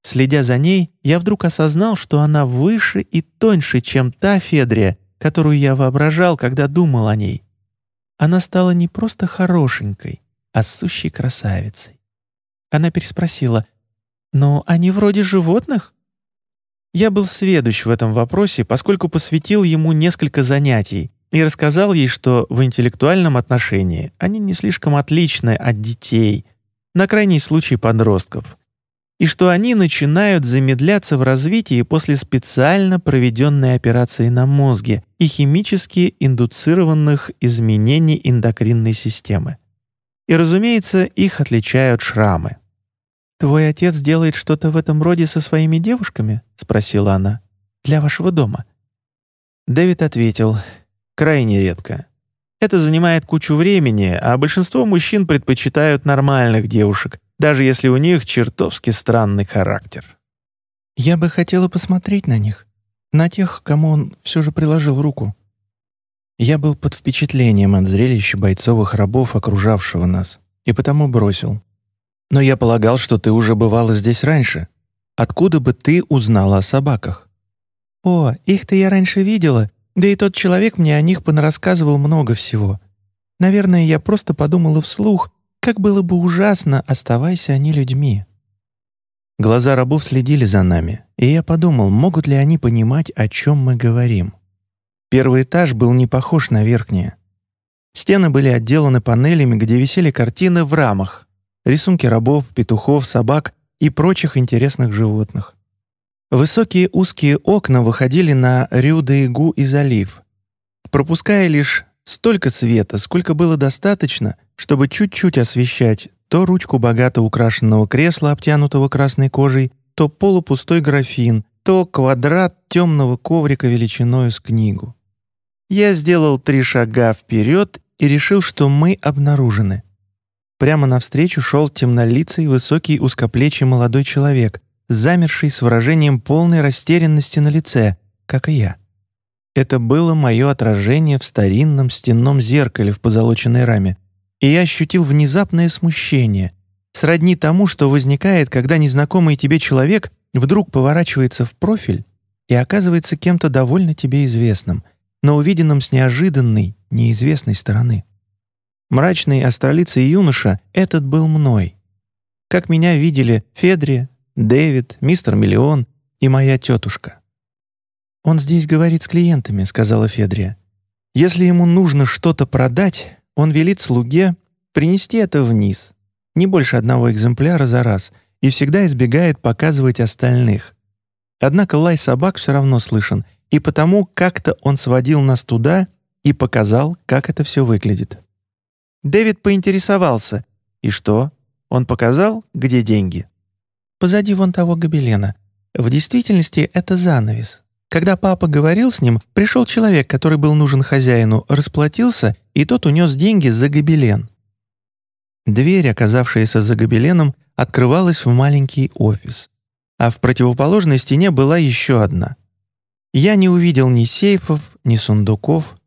Следя за ней, я вдруг осознал, что она выше и тоньше, чем та Федрия, которую я воображал, когда думал о ней. Она стала не просто хорошенькой, а сущей красавицей. Она переспросила, «Но они вроде животных?» Я был сведущ в этом вопросе, поскольку посвятил ему несколько занятий и рассказал ей, что в интеллектуальном отношении они не слишком отличны от детей, на крайний случай подростков, и что они начинают замедляться в развитии после специально проведенной операции на мозге и химически индуцированных изменений эндокринной системы. И, разумеется, их отличают шрамы. «Твой отец делает что-то в этом роде со своими девушками?» — спросила она. «Для вашего дома?» Дэвид ответил, «Крайне редко. Это занимает кучу времени, а большинство мужчин предпочитают нормальных девушек, даже если у них чертовски странный характер. Я бы хотела посмотреть на них, на тех, кому он все же приложил руку. Я был под впечатлением от зрелища бойцовых рабов, окружавшего нас, и потому бросил. Но я полагал, что ты уже бывала здесь раньше. Откуда бы ты узнала о собаках? О, их-то я раньше видела, да и тот человек мне о них понарассказывал много всего. Наверное, я просто подумала вслух, как было бы ужасно, оставайся они людьми. Глаза рабов следили за нами, и я подумал, могут ли они понимать, о чем мы говорим. Первый этаж был не похож на верхние. Стены были отделаны панелями, где висели картины в рамах, рисунки рабов, петухов, собак и прочих интересных животных. Высокие узкие окна выходили на Рю-де-Игу и залив, пропуская лишь столько света, сколько было достаточно, чтобы чуть-чуть освещать то ручку богато украшенного кресла, обтянутого красной кожей, то полупустой графин, то квадрат темного коврика величиною с книгу. Я сделал три шага вперед и решил, что мы обнаружены. Прямо навстречу шел темнолицый, высокий, узкоплечий молодой человек, замерший с выражением полной растерянности на лице, как и я. Это было мое отражение в старинном стенном зеркале в позолоченной раме, и я ощутил внезапное смущение, сродни тому, что возникает, когда незнакомый тебе человек вдруг поворачивается в профиль и оказывается кем-то довольно тебе известным, но увиденным с неожиданной, неизвестной стороны. Мрачный астролицый юноша этот был мной. Как меня видели Федри, Дэвид, мистер Миллион и моя тетушка. «Он здесь говорит с клиентами», — сказала Федрия. «Если ему нужно что-то продать, он велит слуге принести это вниз, не больше одного экземпляра за раз, и всегда избегает показывать остальных. Однако лай собак все равно слышен, и потому как-то он сводил нас туда и показал, как это все выглядит. Дэвид поинтересовался. И что? Он показал, где деньги? позади вон того гобелена. В действительности это занавес. Когда папа говорил с ним, пришел человек, который был нужен хозяину, расплатился, и тот унес деньги за гобелен. Дверь, оказавшаяся за гобеленом, открывалась в маленький офис. А в противоположной стене была еще одна. Я не увидел ни сейфов, ни сундуков.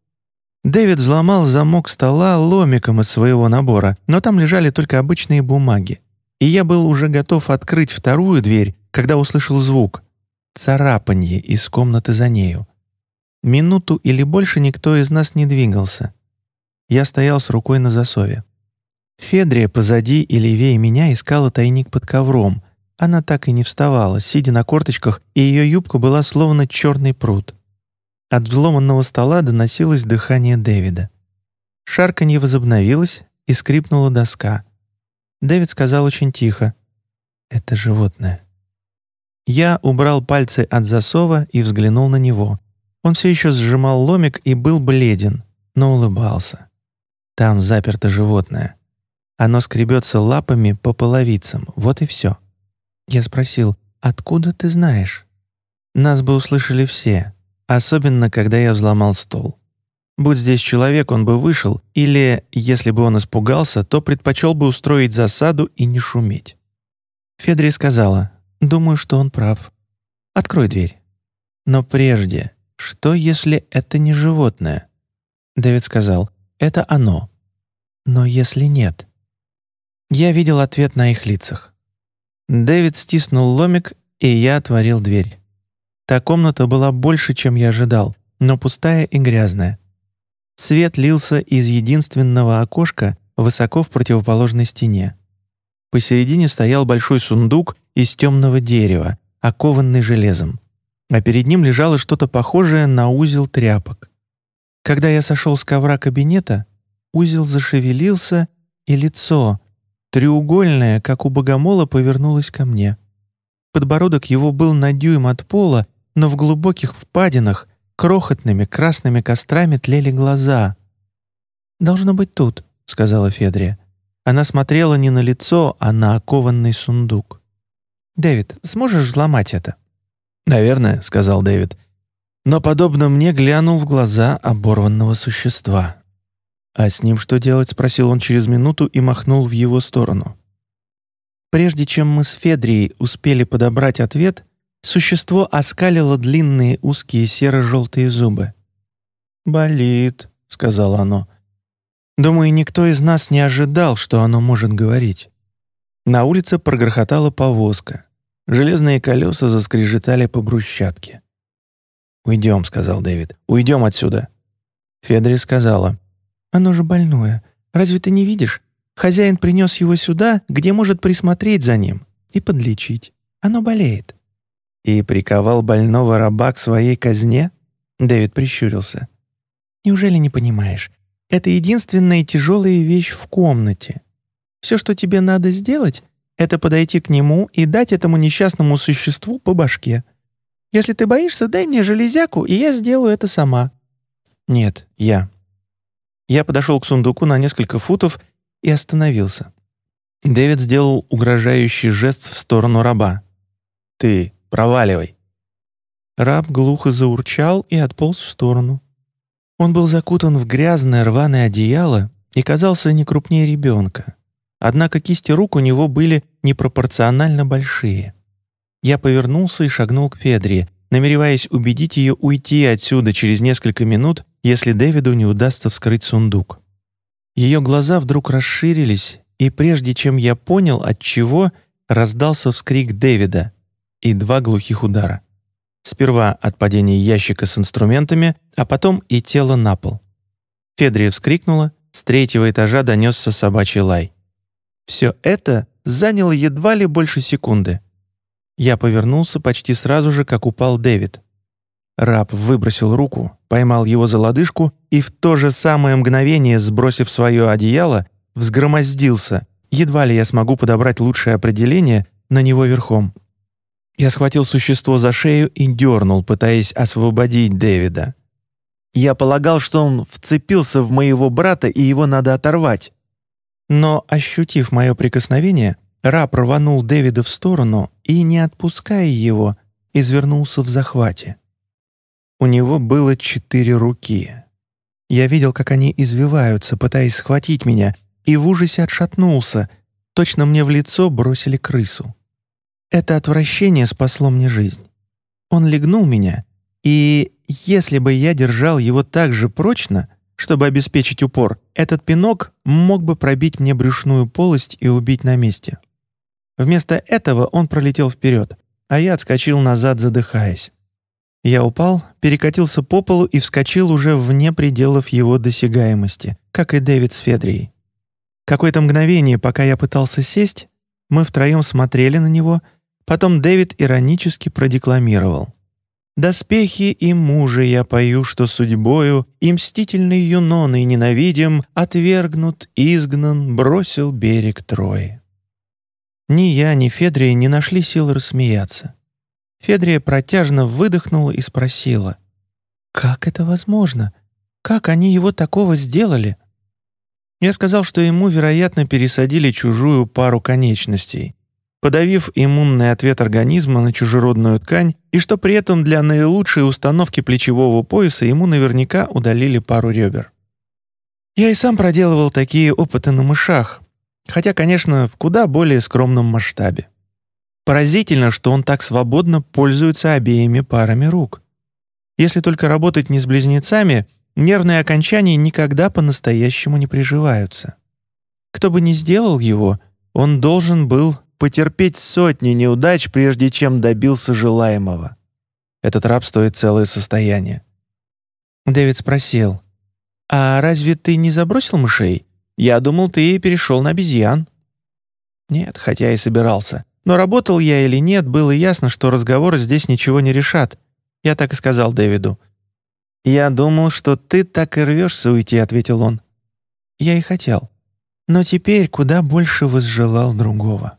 Дэвид взломал замок стола ломиком из своего набора, но там лежали только обычные бумаги и я был уже готов открыть вторую дверь, когда услышал звук — царапанье из комнаты за нею. Минуту или больше никто из нас не двигался. Я стоял с рукой на засове. Федрия позади и левее меня искала тайник под ковром. Она так и не вставала, сидя на корточках, и ее юбка была словно черный пруд. От взломанного стола доносилось дыхание Дэвида. Шарканье возобновилось, и скрипнула доска — Дэвид сказал очень тихо. «Это животное». Я убрал пальцы от засова и взглянул на него. Он все еще сжимал ломик и был бледен, но улыбался. Там заперто животное. Оно скребется лапами по половицам, вот и все. Я спросил, «Откуда ты знаешь?» Нас бы услышали все, особенно когда я взломал стол. Будь здесь человек, он бы вышел, или, если бы он испугался, то предпочел бы устроить засаду и не шуметь. Федри сказала, «Думаю, что он прав. Открой дверь». Но прежде, что если это не животное? Дэвид сказал, «Это оно». Но если нет? Я видел ответ на их лицах. Дэвид стиснул ломик, и я отворил дверь. Та комната была больше, чем я ожидал, но пустая и грязная. Свет лился из единственного окошка высоко в противоположной стене. Посередине стоял большой сундук из темного дерева, окованный железом, а перед ним лежало что-то похожее на узел тряпок. Когда я сошел с ковра кабинета, узел зашевелился, и лицо, треугольное, как у богомола, повернулось ко мне. Подбородок его был на дюйм от пола, но в глубоких впадинах крохотными красными кострами тлели глаза. «Должно быть тут», — сказала Федрия. Она смотрела не на лицо, а на окованный сундук. «Дэвид, сможешь взломать это?» «Наверное», — сказал Дэвид. Но, подобно мне, глянул в глаза оборванного существа. «А с ним что делать?» — спросил он через минуту и махнул в его сторону. Прежде чем мы с Федрией успели подобрать ответ, Существо оскалило длинные узкие серо-желтые зубы. «Болит», — сказала оно. Думаю, никто из нас не ожидал, что оно может говорить. На улице прогрохотала повозка. Железные колеса заскрежетали по брусчатке. «Уйдем», — сказал Дэвид. «Уйдем отсюда». Федри сказала. «Оно же больное. Разве ты не видишь? Хозяин принес его сюда, где может присмотреть за ним и подлечить. Оно болеет». «И приковал больного раба к своей казне?» Дэвид прищурился. «Неужели не понимаешь? Это единственная тяжелая вещь в комнате. Все, что тебе надо сделать, это подойти к нему и дать этому несчастному существу по башке. Если ты боишься, дай мне железяку, и я сделаю это сама». «Нет, я». Я подошел к сундуку на несколько футов и остановился. Дэвид сделал угрожающий жест в сторону раба. Ты проваливай». Раб глухо заурчал и отполз в сторону. Он был закутан в грязное рваное одеяло и казался не крупнее ребенка. Однако кисти рук у него были непропорционально большие. Я повернулся и шагнул к Федре, намереваясь убедить ее уйти отсюда через несколько минут, если Дэвиду не удастся вскрыть сундук. Ее глаза вдруг расширились, и прежде чем я понял, от чего, раздался вскрик Дэвида и два глухих удара. Сперва от падения ящика с инструментами, а потом и тело на пол. Федрия вскрикнула, с третьего этажа донесся собачий лай. Все это заняло едва ли больше секунды. Я повернулся почти сразу же, как упал Дэвид. Раб выбросил руку, поймал его за лодыжку и в то же самое мгновение, сбросив свое одеяло, взгромоздился, едва ли я смогу подобрать лучшее определение, на него верхом. Я схватил существо за шею и дернул, пытаясь освободить Дэвида. Я полагал, что он вцепился в моего брата и его надо оторвать. Но, ощутив мое прикосновение, раб рванул Дэвида в сторону и, не отпуская его, извернулся в захвате. У него было четыре руки. Я видел, как они извиваются, пытаясь схватить меня, и в ужасе отшатнулся. Точно мне в лицо бросили крысу. Это отвращение спасло мне жизнь. Он легнул меня, и если бы я держал его так же прочно, чтобы обеспечить упор, этот пинок мог бы пробить мне брюшную полость и убить на месте. Вместо этого он пролетел вперед, а я отскочил назад, задыхаясь. Я упал, перекатился по полу и вскочил уже вне пределов его досягаемости, как и Дэвид с Федрией. Какое-то мгновение, пока я пытался сесть, мы втроем смотрели на него — Потом Дэвид иронически продекламировал. «Доспехи и мужи я пою, что судьбою И мстительный юноны ненавидим, Отвергнут, изгнан, бросил берег Трои». Ни я, ни Федрия не нашли сил рассмеяться. Федрия протяжно выдохнула и спросила. «Как это возможно? Как они его такого сделали?» Я сказал, что ему, вероятно, пересадили чужую пару конечностей подавив иммунный ответ организма на чужеродную ткань, и что при этом для наилучшей установки плечевого пояса ему наверняка удалили пару ребер. Я и сам проделывал такие опыты на мышах, хотя, конечно, в куда более скромном масштабе. Поразительно, что он так свободно пользуется обеими парами рук. Если только работать не с близнецами, нервные окончания никогда по-настоящему не приживаются. Кто бы ни сделал его, он должен был потерпеть сотни неудач, прежде чем добился желаемого. Этот раб стоит целое состояние. Дэвид спросил, «А разве ты не забросил мышей? Я думал, ты перешел на обезьян». Нет, хотя и собирался. Но работал я или нет, было ясно, что разговоры здесь ничего не решат. Я так и сказал Дэвиду. «Я думал, что ты так и рвешься уйти», — ответил он. Я и хотел. Но теперь куда больше возжелал другого.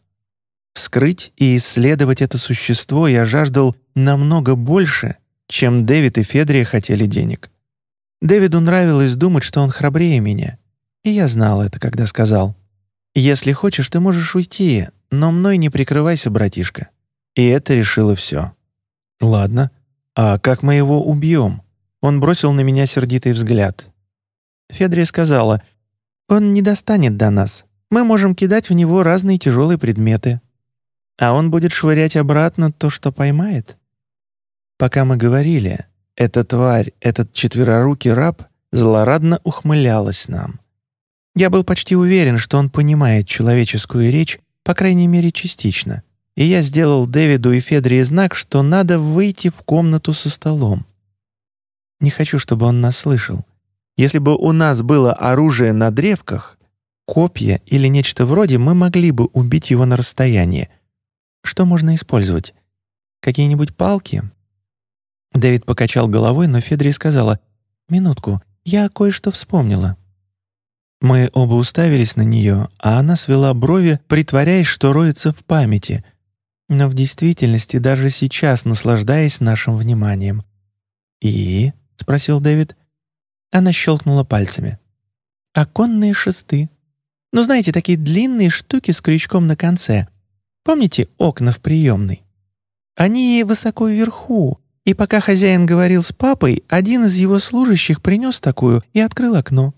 Вскрыть и исследовать это существо я жаждал намного больше, чем Дэвид и Федрия хотели денег. Дэвиду нравилось думать, что он храбрее меня. И я знал это, когда сказал. «Если хочешь, ты можешь уйти, но мной не прикрывайся, братишка». И это решило все. «Ладно. А как мы его убьем?» Он бросил на меня сердитый взгляд. Федрия сказала, «Он не достанет до нас. Мы можем кидать в него разные тяжелые предметы а он будет швырять обратно то, что поймает. Пока мы говорили, эта тварь, этот четверорукий раб злорадно ухмылялась нам. Я был почти уверен, что он понимает человеческую речь, по крайней мере, частично, и я сделал Дэвиду и Федре знак, что надо выйти в комнату со столом. Не хочу, чтобы он нас слышал. Если бы у нас было оружие на древках, копья или нечто вроде, мы могли бы убить его на расстоянии — что можно использовать? Какие-нибудь палки?» Дэвид покачал головой, но Федри сказала, «Минутку, я кое-что вспомнила». Мы оба уставились на нее, а она свела брови, притворяясь, что роется в памяти, но в действительности даже сейчас наслаждаясь нашим вниманием. «И?» — спросил Дэвид. Она щелкнула пальцами. «Оконные шесты. Ну, знаете, такие длинные штуки с крючком на конце. Помните окна в приемной? Они высоко вверху, и пока хозяин говорил с папой, один из его служащих принес такую и открыл окно.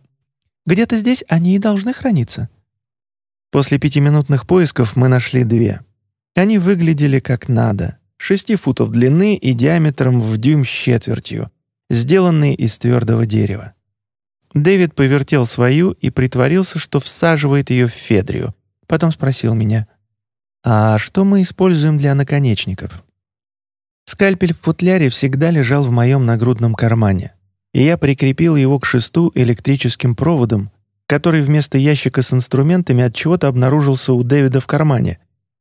Где-то здесь они и должны храниться». После пятиминутных поисков мы нашли две. Они выглядели как надо. Шести футов длины и диаметром в дюйм с четвертью, сделанные из твердого дерева. Дэвид повертел свою и притворился, что всаживает ее в Федрию. Потом спросил меня, «А что мы используем для наконечников?» Скальпель в футляре всегда лежал в моем нагрудном кармане, и я прикрепил его к шесту электрическим проводом, который вместо ящика с инструментами от чего-то обнаружился у Дэвида в кармане.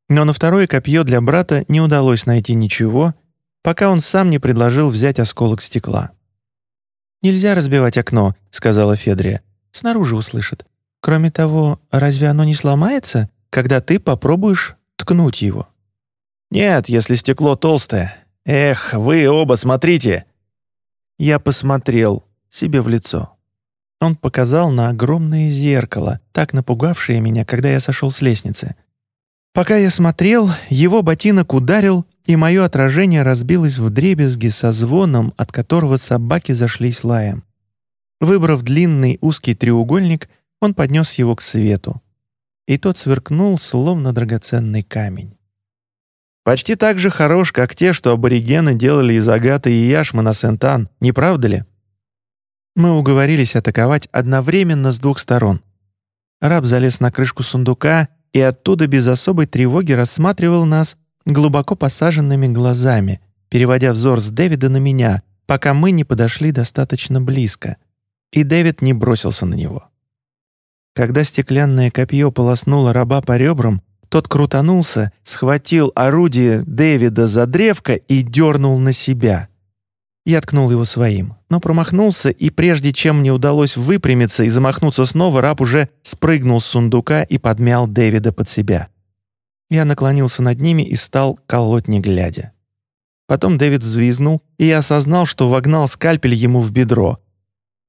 Но на второе копье для брата не удалось найти ничего, пока он сам не предложил взять осколок стекла. «Нельзя разбивать окно», — сказала Федрия. «Снаружи услышат. Кроме того, разве оно не сломается, когда ты попробуешь ткнуть его?» «Нет, если стекло толстое. Эх, вы оба смотрите!» Я посмотрел себе в лицо. Он показал на огромное зеркало, так напугавшее меня, когда я сошел с лестницы. Пока я смотрел, его ботинок ударил, и мое отражение разбилось в дребезги со звоном, от которого собаки зашлись лаем. Выбрав длинный узкий треугольник, он поднес его к свету. И тот сверкнул, словно драгоценный камень. Почти так же хорош, как те, что аборигены делали из агаты и яшмы на Сент-Ан, не правда ли? Мы уговорились атаковать одновременно с двух сторон. Раб залез на крышку сундука и оттуда без особой тревоги рассматривал нас глубоко посаженными глазами, переводя взор с Дэвида на меня, пока мы не подошли достаточно близко, и Дэвид не бросился на него. Когда стеклянное копье полоснуло раба по ребрам, тот крутанулся, схватил орудие Дэвида за древко и дернул на себя. Я ткнул его своим, но промахнулся, и прежде чем мне удалось выпрямиться и замахнуться снова, раб уже спрыгнул с сундука и подмял Дэвида под себя. Я наклонился над ними и стал колоть не глядя. Потом Дэвид взвизгнул, и я осознал, что вогнал скальпель ему в бедро.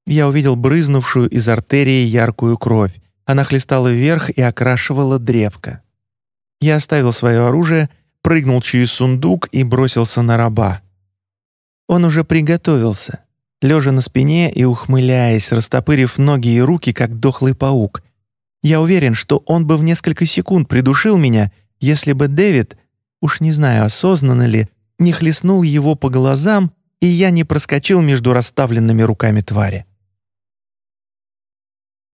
Я увидел брызнувшую из артерии яркую кровь. Она хлестала вверх и окрашивала древко. Я оставил свое оружие, прыгнул через сундук и бросился на раба. Он уже приготовился, лежа на спине и ухмыляясь, растопырив ноги и руки, как дохлый паук. Я уверен, что он бы в несколько секунд придушил меня, если бы Дэвид, уж не знаю, осознанно ли, не хлестнул его по глазам, и я не проскочил между расставленными руками твари.